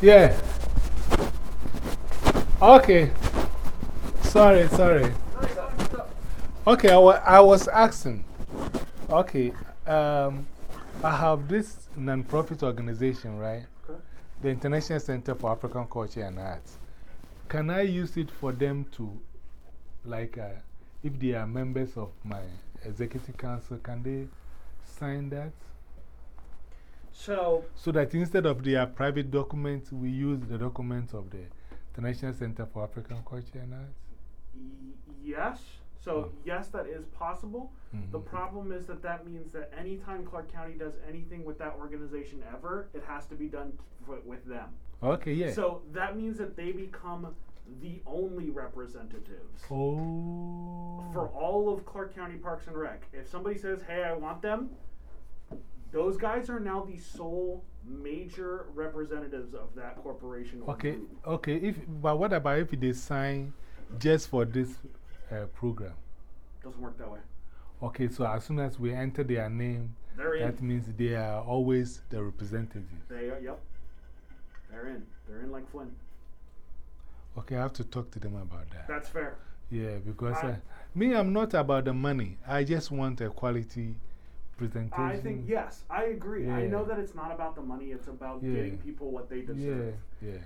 Yeah. Okay. Sorry, sorry. Okay, I, wa I was asking. Okay, um, I have this non-profit organization, right? The International Center for African Culture and Arts. Can I use it for them to, like, uh, if they are members of my executive council, can they sign that? So, So that instead of their private documents, we use the documents of the International Center for African Culture and Arts? yes. So, yes, that is possible. The Mhm. problem is that that means that anytime Clark County does anything with that organization ever, it has to be done with them. Okay, yeah. So, that means that they become the only representatives. oh. for all of Clark County Parks and Rec. If somebody says, "Hey, I want them," those guys are now the sole major representatives of that corporation. Okay, group. okay. If, but what about if they sign just for this uh, program? doesn't work that way. Okay, so as soon as we enter their name, that means they are always the representative. They are. Yep. They're in. They're in like Flynn. Okay, I have to talk to them about that. That's fair. Yeah, because I- uh, me, I'm not about the money. I just want a quality presentation. I think yes, I agree. I know that it's not about the money; it's about Yeah. getting people what they deserve. yeah. yeah.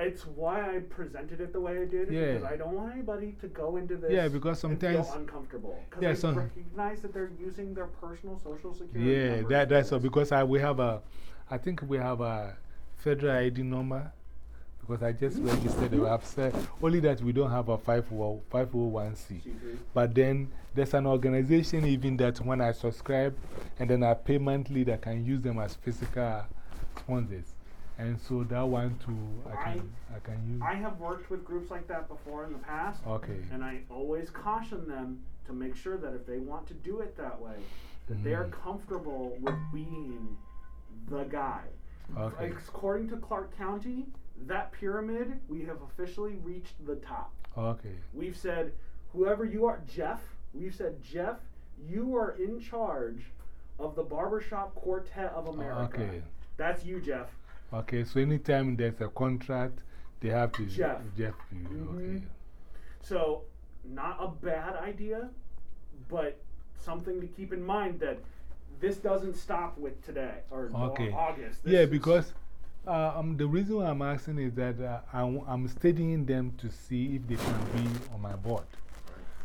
It's why I presented it the way I did Yeah. because I don't want anybody to go into this. Yeah, because and sometimes- feel uncomfortable because Yeah, I some- recognize that they're using their personal social security. Yeah, that, that's all. Because I, we have a, I think we have a federal ID number. Because I just registered the website. Only that we don't have a 50 501c. But then there's an organization even that when I subscribe and then I pay monthly, that can use them as physical sponsors. And so that one too, I can, I can use. I have worked with groups like that before in the past, Okay. and I always caution them to make sure that if they want to do it that way, that they're Mm. comfortable with being the guy. Okay. According to Clark County, that pyramid, we have officially reached the top. Okay. We've said, whoever you are, Jeff, we've said, Jeff, you are in charge of the Barbershop Quartet of America. Okay. That's you, Jeff. Okay. So anytime there's a contract, they have to. Jeff. Jeff. you, Mhm. Okay. So, not a bad idea, but something to keep in mind that this doesn't stop with today or or Okay. August. This Yeah, because uh, um, the reason why I'm asking is that uh, I, am studying them to see if they can be on my board.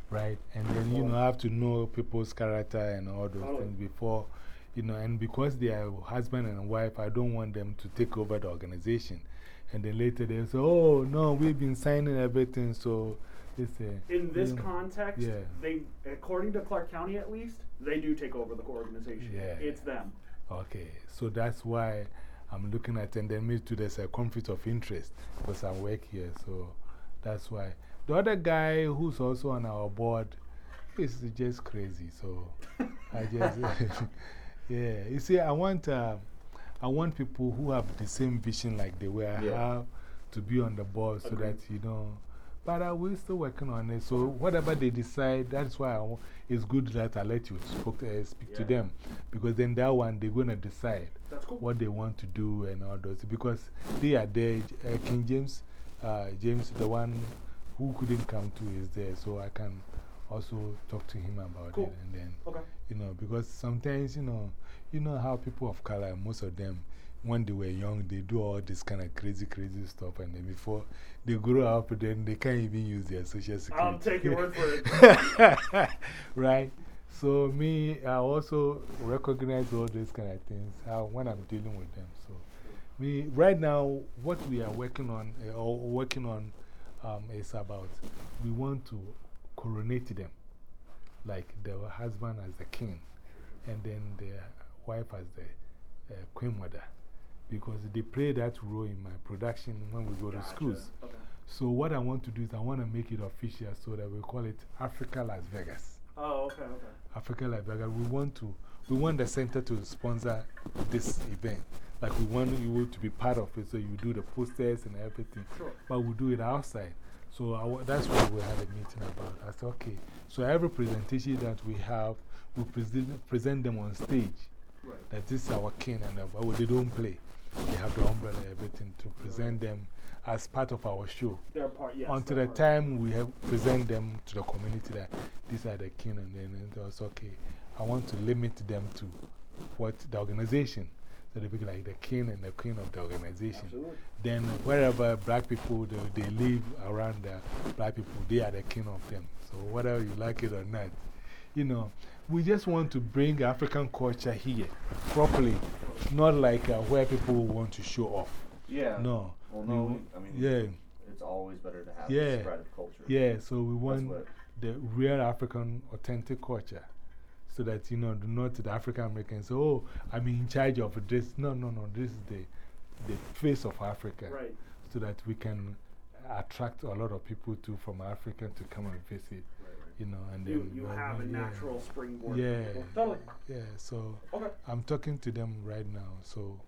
Right? And then, you know, I have to know people's character and all those things before, you know, and because they are husband and wife, I don't want them to take over the organization. And then later they say, oh, no, we've been signing everything, so it's a. in this you know, context, yeah. they, according to Clark County at least, they do take over the organization. Yeah. It's them. Okay, so that's why I'm looking at, and then me too, there's a conflict of interest because I work here, so that's why. The other guy who's also on our board is just crazy, so I just, yeah. You see, I want, uh, I want people who have the same vision like the way I Yeah. have to be on the board so that, you know. But uh, we're still working on it. So, whatever they decide, that's why I it's good that I let you spoke, uh, speak to them. Because then that one, they're going to decide cool. what they want to do and all those. Because they are there. Uh, King James, uh, James, the one who couldn't come to, is there. So I can also talk to him about Cool. it. And then, Okay. you know, because sometimes, you know, you know how people of color, most of them, when they were young, they do all this kind of crazy, crazy stuff. And then before they grow up, then they can't even use their social security. I'll take your word for it. right? So, me, I also recognize all these kind of things how, when I'm dealing with them. So, me, right now, what we are working on, uh, or working on um, is about we want to coronate them, like the husband as the king, and then the wife as the uh, queen mother. Because they play that role in my production when we go to schools. Okay. So, what I want to do is, I want to make it official so that we call it Africa Las Vegas. Oh, okay, okay. Africa Las Vegas. We want, to, we want the center to sponsor this event. Like, we want you to be part of it, so you do the posters and everything. Sure. But we do it outside. So, I, that's what we had a meeting about. I said, okay. So, every presentation that we have, we present, present them on stage Right. that this is our king and well, they don't play. they have the umbrella, everything to present them as part of our show. Part, yes. Until the part. time we have present them to the community that these are the king, and then it was okay. I want to limit them to what the organization. So they be like the king and the queen of the organization. Absolutely. Then, wherever black people they, they live around the black people, they are the king of them. So, whether you like it or not, you know, we just want to bring African culture here properly, not like uh, where people want to show off. Yeah. No. Well, no, wa- I mean, yeah, it's always better to have Yeah. the spread of culture. yeah. So, we want the real African authentic culture. So that, you know, not the African Americans, oh, I'm in charge of this. No, no, no. This is the, the face of Africa. Right. So that we can attract a lot of people too from Africa to come and visit, Right, right. you know. And You, then, you well, have a yeah, natural springboard. Yeah. Totally. Yeah, so Okay. I'm talking to them right now. So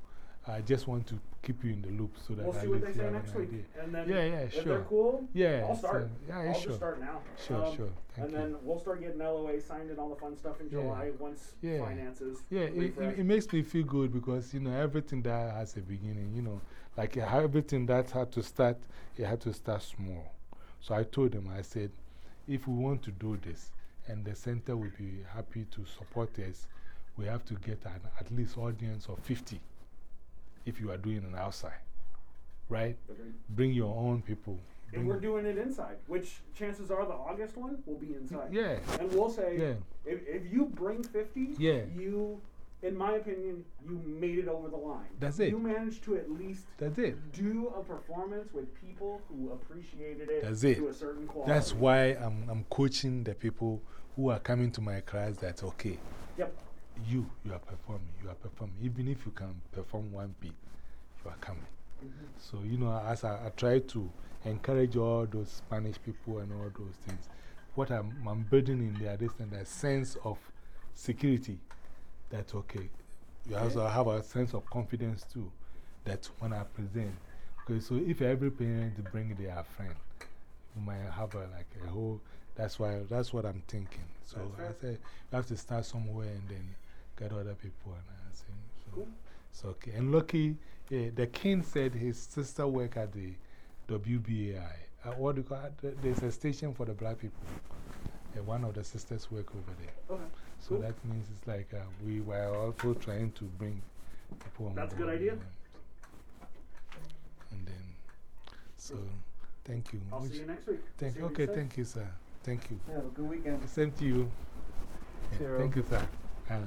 I just want to keep you in the loop so that We'll at see what they say next week. And then Yeah, yeah, if sure. they're cool, Yeah, I'll start. yeah, yeah, I'll sure. just start now. Sure, Um, sure. Thank and you. then we'll start getting LOA signed and all the fun stuff in Yeah. July once Yeah. finances. Yeah, it, it, it makes me feel good because, you know, everything that has a beginning, you know, like everything that had to start, it had to start small. So I told them, I said, if we want to do this and the center will be happy to support us, we have to get an at least audience of 50 if you are doing an outside, right? Bring your own people. And we're doing it inside, which chances are the August one will be inside. yeah, And we'll say, yeah, if, if you bring 50, Yeah. you, in my opinion, you made it over the line. That's it. You managed to at least that's it. do a performance with people who appreciated it That's it. to a certain quality. That's why I'm, I'm coaching the people who are coming to my class that, okay, Yep. You, you are performing, you are performing. Even if you can perform one beat, you are coming. Mm-hmm. So, you know, as I, I try to encourage all those Spanish people and all those things, what I'm, I'm building in there is a sense of security that, okay, you also have a sense of confidence too, that when I present, okay, so if every parent bring their friend, you might have a, like a whole, that's why, that's what I'm thinking. So I say, you have to start somewhere and then get other people and I say, so Cool. it's okay. And lucky, eh, the king said his sister work at the WBAI. Uh, what do you call it? There's a station for the black people. Uh, one of the sisters work over there. Okay. So Cool. that means it's like uh, we were also trying to bring people on That's a good idea. And, and then, so thank you. I'll Which- see you next week. thank, See what okay, thank you, sir. Thank you. have a good weekend. Same to you. Yeah, thank you, sir. Uh,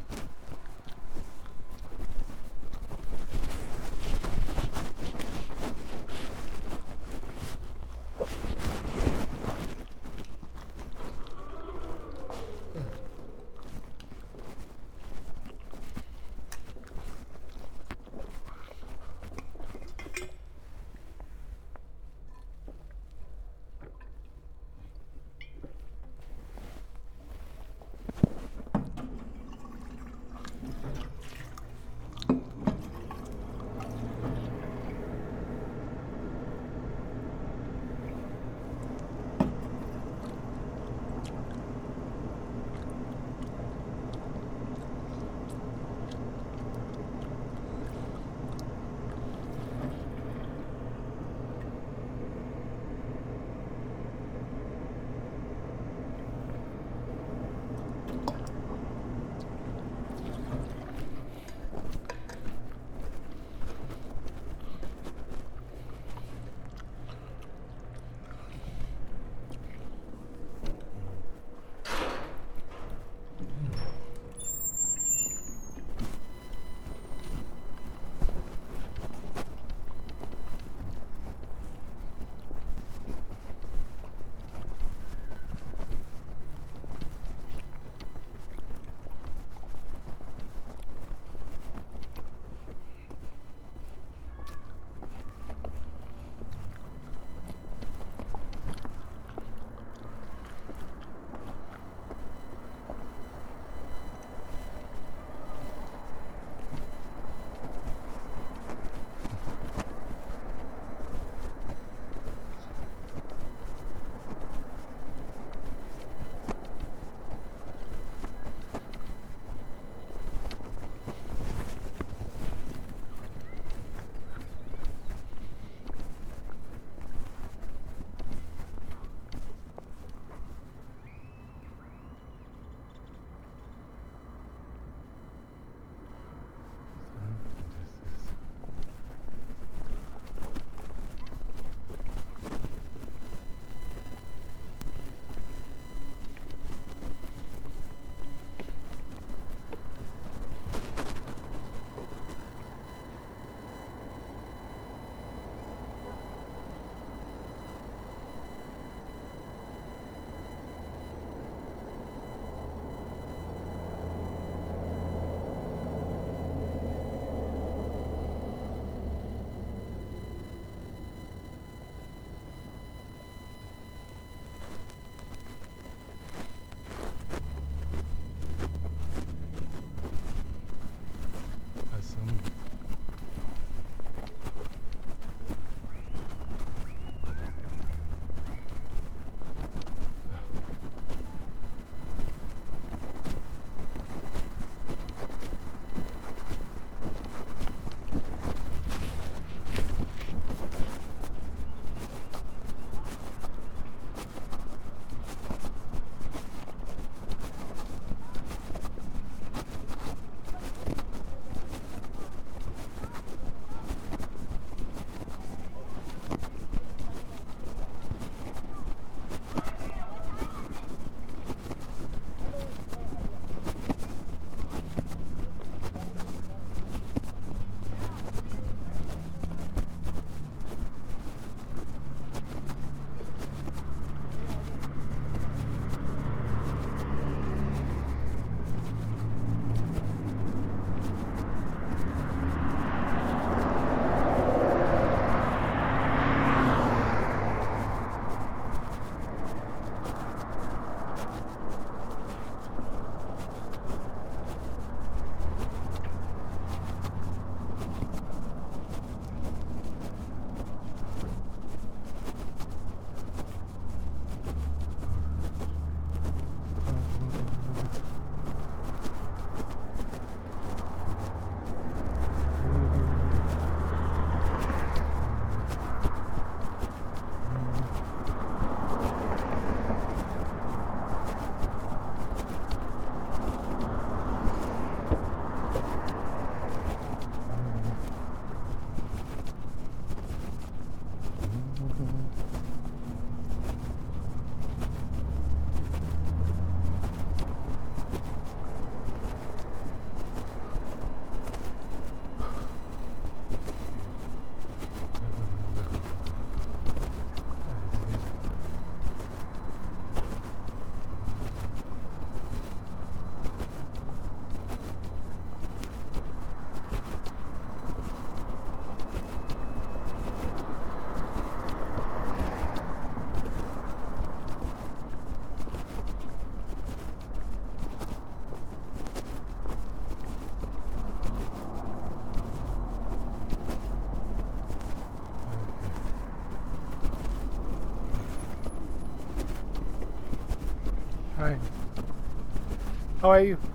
How are you?